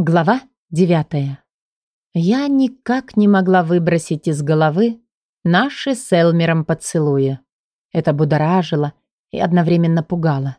Глава девятая. Я никак не могла выбросить из головы наши с Элмером поцелуи. Это будоражило и одновременно пугало.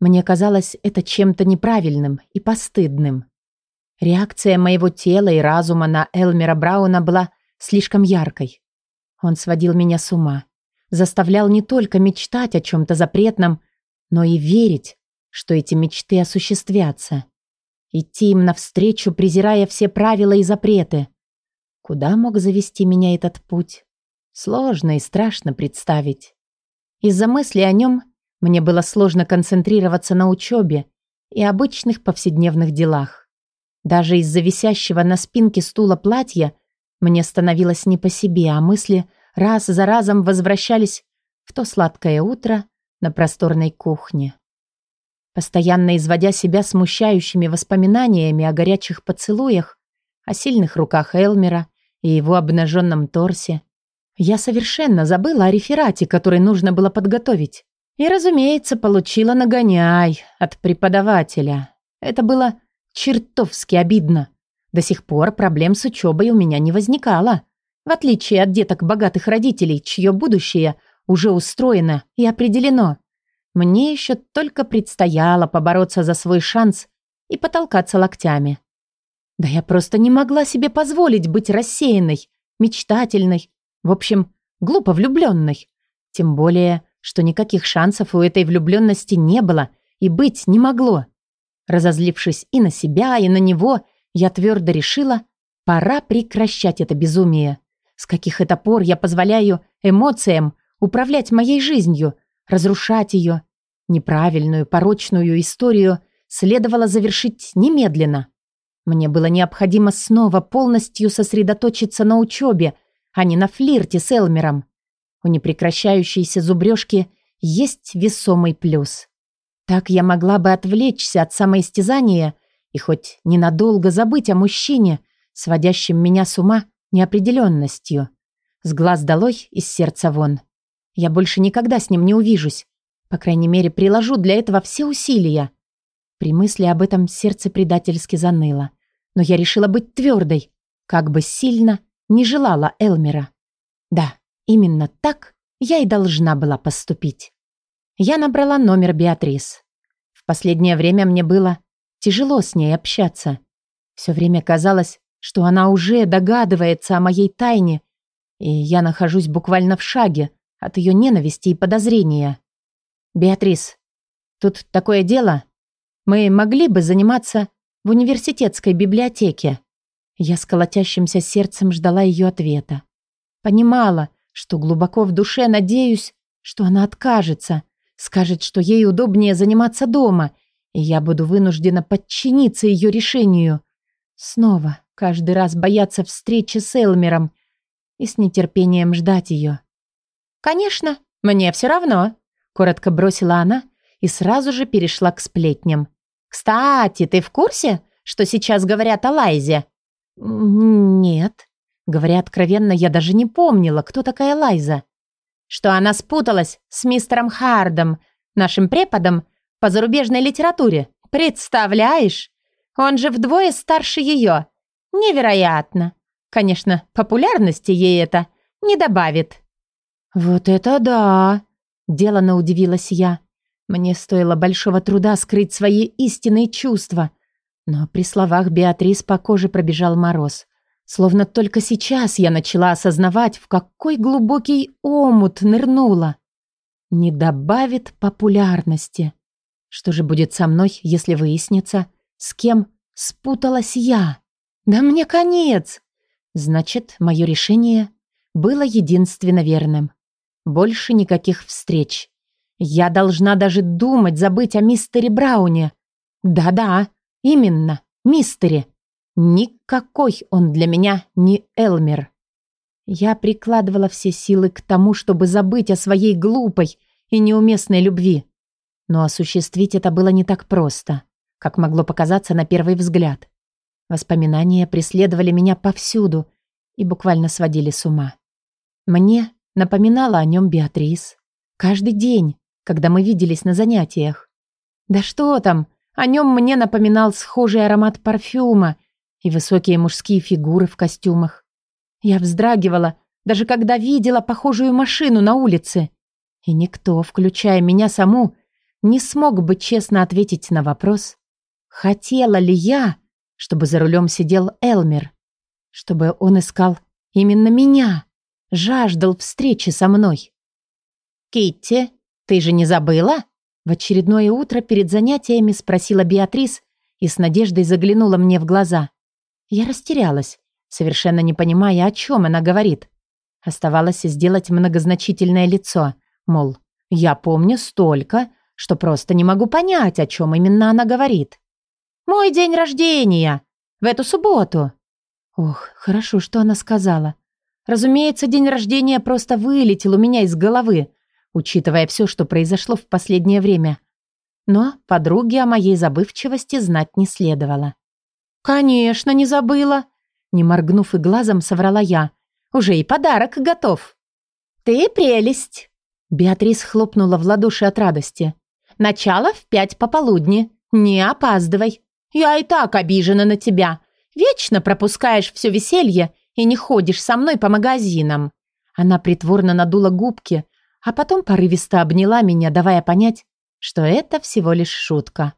Мне казалось это чем-то неправильным и постыдным. Реакция моего тела и разума на Элмера Брауна была слишком яркой. Он сводил меня с ума, заставлял не только мечтать о чем-то запретном, но и верить, что эти мечты осуществятся. Идти им навстречу, презирая все правила и запреты. Куда мог завести меня этот путь? Сложно и страшно представить. Из-за мысли о нем мне было сложно концентрироваться на учебе и обычных повседневных делах. Даже из-за висящего на спинке стула платья мне становилось не по себе, а мысли раз за разом возвращались в то сладкое утро на просторной кухне постоянно изводя себя смущающими воспоминаниями о горячих поцелуях, о сильных руках Элмера и его обнаженном торсе. Я совершенно забыла о реферате, который нужно было подготовить. И, разумеется, получила нагоняй от преподавателя. Это было чертовски обидно. До сих пор проблем с учебой у меня не возникало. В отличие от деток богатых родителей, чье будущее уже устроено и определено. Мне еще только предстояло побороться за свой шанс и потолкаться локтями. Да я просто не могла себе позволить быть рассеянной, мечтательной, в общем, глупо влюбленной. Тем более, что никаких шансов у этой влюбленности не было и быть не могло. Разозлившись и на себя, и на него, я твердо решила, пора прекращать это безумие. С каких это пор я позволяю эмоциям управлять моей жизнью, разрушать ее. Неправильную, порочную историю следовало завершить немедленно. Мне было необходимо снова полностью сосредоточиться на учебе, а не на флирте с Элмером. У непрекращающейся зубрежки есть весомый плюс. Так я могла бы отвлечься от самоистязания и хоть ненадолго забыть о мужчине, сводящем меня с ума неопределенностью. С глаз долой, из сердца вон. Я больше никогда с ним не увижусь. По крайней мере, приложу для этого все усилия. При мысли об этом сердце предательски заныло. Но я решила быть твердой, как бы сильно не желала Элмера. Да, именно так я и должна была поступить. Я набрала номер Беатрис. В последнее время мне было тяжело с ней общаться. Все время казалось, что она уже догадывается о моей тайне, и я нахожусь буквально в шаге от ее ненависти и подозрения. «Беатрис, тут такое дело. Мы могли бы заниматься в университетской библиотеке». Я с колотящимся сердцем ждала ее ответа. Понимала, что глубоко в душе надеюсь, что она откажется, скажет, что ей удобнее заниматься дома, и я буду вынуждена подчиниться ее решению. Снова каждый раз бояться встречи с Элмером и с нетерпением ждать ее. «Конечно, мне все равно», — коротко бросила она и сразу же перешла к сплетням. «Кстати, ты в курсе, что сейчас говорят о Лайзе?» «Нет». Говоря откровенно, я даже не помнила, кто такая Лайза. Что она спуталась с мистером Хардом, нашим преподом по зарубежной литературе. Представляешь? Он же вдвое старше ее. Невероятно. Конечно, популярности ей это не добавит. «Вот это да!» Делано удивилась я. Мне стоило большого труда скрыть свои истинные чувства. Но при словах Беатрис по коже пробежал мороз. Словно только сейчас я начала осознавать, в какой глубокий омут нырнула. Не добавит популярности. Что же будет со мной, если выяснится, с кем спуталась я? Да мне конец! Значит, мое решение было единственно верным. Больше никаких встреч. Я должна даже думать забыть о мистере Брауне. Да-да, именно, мистере. Никакой он для меня не Элмер. Я прикладывала все силы к тому, чтобы забыть о своей глупой и неуместной любви. Но осуществить это было не так просто, как могло показаться на первый взгляд. Воспоминания преследовали меня повсюду и буквально сводили с ума. Мне Напоминала о нем Беатрис. Каждый день, когда мы виделись на занятиях. Да что там, О нем мне напоминал схожий аромат парфюма и высокие мужские фигуры в костюмах. Я вздрагивала, даже когда видела похожую машину на улице. И никто, включая меня саму, не смог бы честно ответить на вопрос, хотела ли я, чтобы за рулем сидел Элмер, чтобы он искал именно меня, жаждал встречи со мной. «Китти, ты же не забыла?» В очередное утро перед занятиями спросила Беатрис и с надеждой заглянула мне в глаза. Я растерялась, совершенно не понимая, о чем она говорит. Оставалось сделать многозначительное лицо, мол, я помню столько, что просто не могу понять, о чем именно она говорит. «Мой день рождения! В эту субботу!» Ох, хорошо, что она сказала. Разумеется, день рождения просто вылетел у меня из головы, учитывая все, что произошло в последнее время. Но подруге о моей забывчивости знать не следовало. «Конечно, не забыла!» Не моргнув и глазом, соврала я. «Уже и подарок готов!» «Ты прелесть!» Беатрис хлопнула в ладоши от радости. «Начало в пять пополудни. Не опаздывай. Я и так обижена на тебя. Вечно пропускаешь все веселье и не ходишь со мной по магазинам». Она притворно надула губки, а потом порывисто обняла меня, давая понять, что это всего лишь шутка.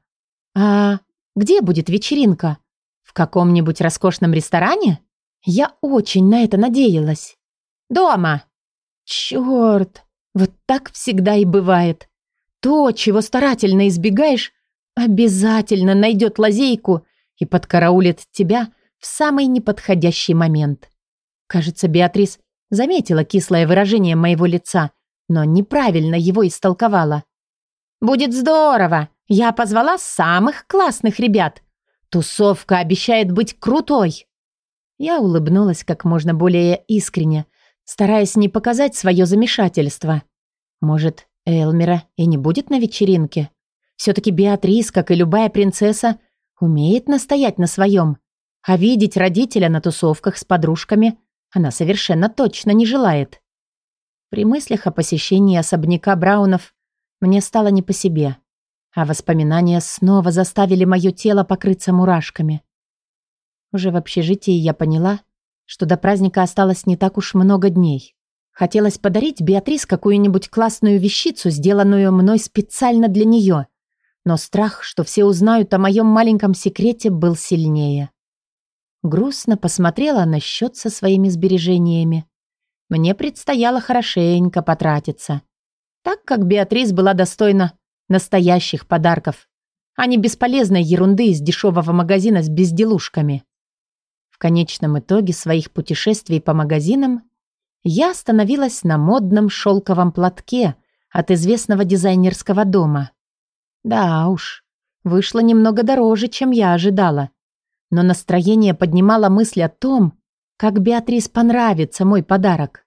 «А где будет вечеринка? В каком-нибудь роскошном ресторане?» Я очень на это надеялась. «Дома!» «Черт! Вот так всегда и бывает. То, чего старательно избегаешь, обязательно найдет лазейку и подкараулит тебя в самый неподходящий момент. Кажется, Беатрис заметила кислое выражение моего лица – но неправильно его истолковала. «Будет здорово! Я позвала самых классных ребят. Тусовка обещает быть крутой!» Я улыбнулась как можно более искренне, стараясь не показать свое замешательство. Может, Элмера и не будет на вечеринке? Все-таки Беатрис, как и любая принцесса, умеет настоять на своем. А видеть родителя на тусовках с подружками она совершенно точно не желает. При мыслях о посещении особняка Браунов мне стало не по себе, а воспоминания снова заставили мое тело покрыться мурашками. Уже в общежитии я поняла, что до праздника осталось не так уж много дней. Хотелось подарить Беатрис какую-нибудь классную вещицу, сделанную мной специально для нее, но страх, что все узнают о моем маленьком секрете, был сильнее. Грустно посмотрела на счет со своими сбережениями мне предстояло хорошенько потратиться, так как Беатрис была достойна настоящих подарков, а не бесполезной ерунды из дешевого магазина с безделушками. В конечном итоге своих путешествий по магазинам я остановилась на модном шелковом платке от известного дизайнерского дома. Да уж, вышло немного дороже, чем я ожидала. Но настроение поднимало мысль о том, как Беатрис понравится мой подарок.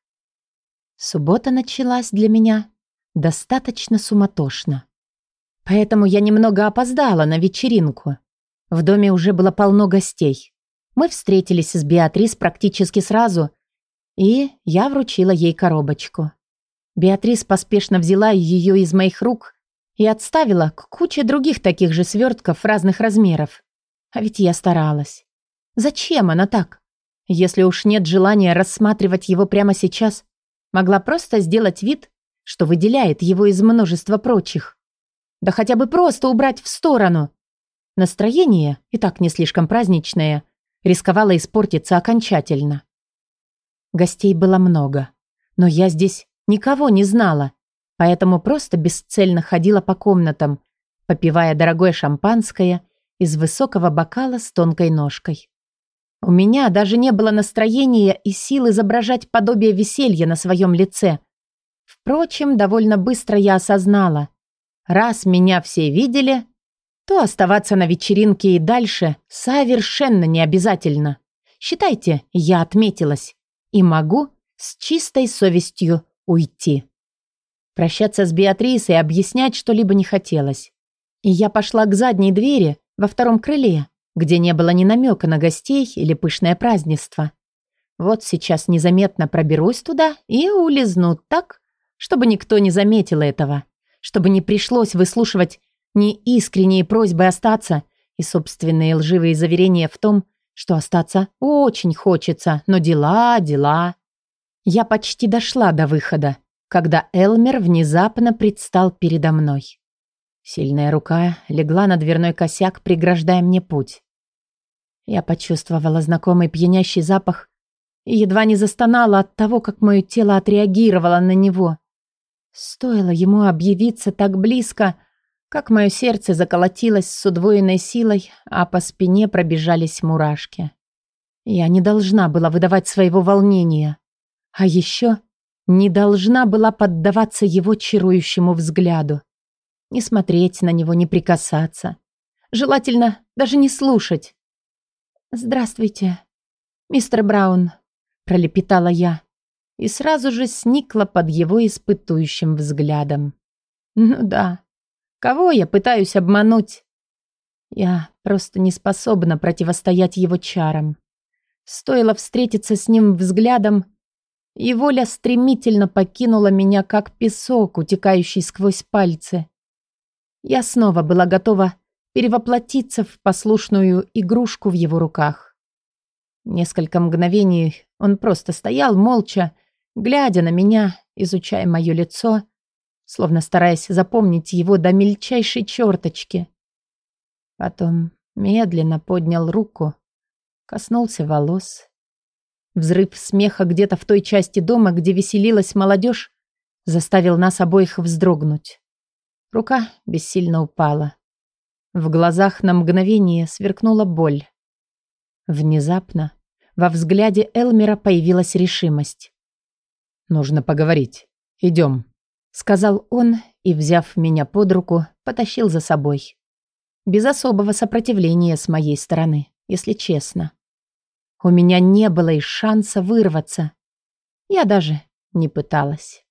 Суббота началась для меня достаточно суматошно. Поэтому я немного опоздала на вечеринку. В доме уже было полно гостей. Мы встретились с Беатрис практически сразу, и я вручила ей коробочку. Беатрис поспешно взяла ее из моих рук и отставила к куче других таких же свертков разных размеров. А ведь я старалась. Зачем она так? Если уж нет желания рассматривать его прямо сейчас, могла просто сделать вид, что выделяет его из множества прочих. Да хотя бы просто убрать в сторону. Настроение, и так не слишком праздничное, рисковало испортиться окончательно. Гостей было много, но я здесь никого не знала, поэтому просто бесцельно ходила по комнатам, попивая дорогое шампанское из высокого бокала с тонкой ножкой. У меня даже не было настроения и сил изображать подобие веселья на своем лице. Впрочем, довольно быстро я осознала. Раз меня все видели, то оставаться на вечеринке и дальше совершенно не обязательно. Считайте, я отметилась и могу с чистой совестью уйти. Прощаться с Беатрисой и объяснять что-либо не хотелось. И я пошла к задней двери во втором крыле, где не было ни намека на гостей или пышное празднество. Вот сейчас незаметно проберусь туда и улизну так, чтобы никто не заметил этого, чтобы не пришлось выслушивать неискренние просьбы остаться и собственные лживые заверения в том, что остаться очень хочется, но дела, дела. Я почти дошла до выхода, когда Элмер внезапно предстал передо мной. Сильная рука легла на дверной косяк, преграждая мне путь. Я почувствовала знакомый пьянящий запах и едва не застонала от того, как мое тело отреагировало на него. Стоило ему объявиться так близко, как мое сердце заколотилось с удвоенной силой, а по спине пробежались мурашки. Я не должна была выдавать своего волнения. А еще не должна была поддаваться его чарующему взгляду. Не смотреть на него, не прикасаться. Желательно даже не слушать. «Здравствуйте, мистер Браун», — пролепетала я и сразу же сникла под его испытующим взглядом. «Ну да, кого я пытаюсь обмануть?» Я просто не способна противостоять его чарам. Стоило встретиться с ним взглядом, и воля стремительно покинула меня, как песок, утекающий сквозь пальцы. Я снова была готова перевоплотиться в послушную игрушку в его руках. Несколько мгновений он просто стоял молча, глядя на меня, изучая мое лицо, словно стараясь запомнить его до мельчайшей черточки. Потом медленно поднял руку, коснулся волос Взрыв смеха где-то в той части дома, где веселилась молодежь, заставил нас обоих вздрогнуть. Рука бессильно упала. В глазах на мгновение сверкнула боль. Внезапно во взгляде Элмера появилась решимость. «Нужно поговорить. Идем», — сказал он и, взяв меня под руку, потащил за собой. Без особого сопротивления с моей стороны, если честно. У меня не было и шанса вырваться. Я даже не пыталась.